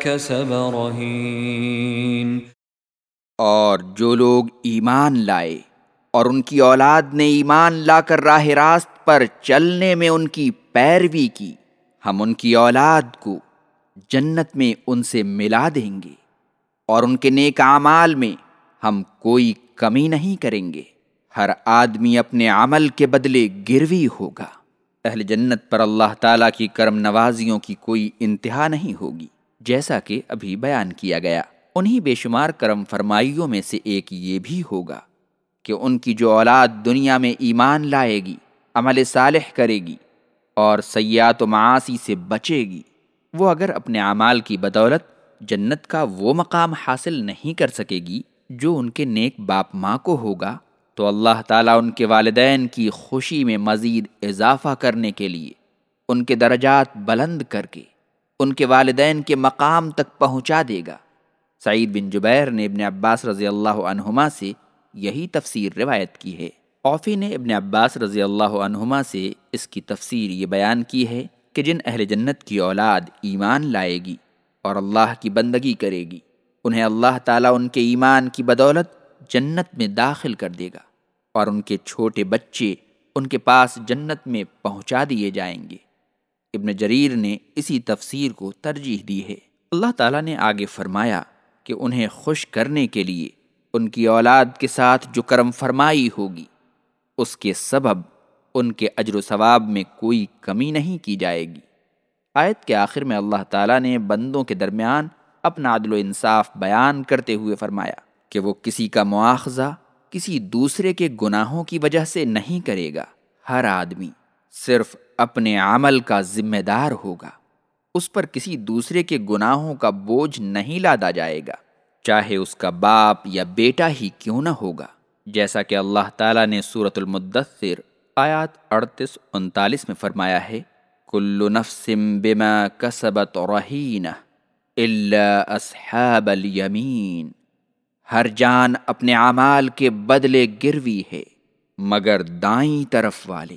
كسب رهين اور جو لوگ ایمان لائے اور ان کی اولاد نے ایمان لا کر راہ راست پر چلنے میں ان کی پیروی کی، ہم ان کی اولاد کو جنت میں ان سے ملا دیں گے اور ان کے نیک اعمال میں ہم کوئی کمی نہیں کریں گے۔ ہر آدمی اپنے عمل کے بدلے گروی ہوگا۔ اہل جنت پر اللہ تعالیٰ کی کرم نوازیوں کی کوئی انتہا نہیں ہوگی۔ جیسا کہ ابھی بیان کیا گیا۔ انہی بے شمار کرم فرمائیوں میں سے ایک یہ بھی ہوگا کہ ان کی جو اولاد دنیا میں ایمان لائے گی، عمل صالح کرے گی اور سیات و معاشی سے بچے گی، وہ اگر اپنے اعمال کی بدولت جنت کا وہ مقام حاصل نہیں کر سکے گی جو ان کے نیک باپ ماں کو ہوگا، تو اللہ تعالیٰ ان کے والدین کی خوشی میں مزید اضافہ کرنے کے لیے ان کے درجات بلند کر کے ان کے والدین کے مقام تک پہنچا دے گا۔ سعید بن جبیر نے ابن عباس رضی اللہ عنہما سے یہی تفسیر روایت کی ہے۔ اوفی نے ابن عباس رضی اللہ عنہما سے اس کی تفسیر یہ بیان کی ہے کہ جن اہل جنت کی اولاد ایمان لائے گی اور اللہ کی بندگی کرے گی، انہیں اللہ تعالیٰ ان کے ایمان کی بدولت جنت میں داخل کر دے گا اور ان کے چھوٹے بچے ان کے پاس جنت میں پہنچا دیے جائیں گے۔ ابن جریر نے اسی تفسیر کو ترجیح دی ہے۔ اللہ تعالیٰ نے آگے فرمایا کہ انہیں خوش کرنے کے لیے ان کی اولاد کے ساتھ جو کرم فرمائی ہوگی، اس کے سبب ان کے اجر و ثواب میں کوئی کمی نہیں کی جائے گی۔ آیت کے آخر میں اللہ تعالیٰ نے بندوں کے درمیان اپنا عدل و انصاف بیان کرتے ہوئے فرمایا کہ وہ کسی کا مواخذہ کسی دوسرے کے گناہوں کی وجہ سے نہیں کرے گا۔ ہر آدمی صرف اپنے عمل کا ذمہ دار ہوگا۔ اس پر کسی دوسرے کے گناہوں کا بوجھ نہیں لادا جائے گا۔ چاہے اس کا باپ یا بیٹا ہی کیوں نہ ہوگا۔ جیسا کہ اللہ تعالیٰ نے صورت المدثر آیات اڑتیس انتالیس میں فرمایا ہے، کل نفسم بما کسبت رہینہ الا اصحاب الیمین۔ ہر جان اپنے اعمال کے بدلے گروی ہے، مگر دائیں طرف والے۔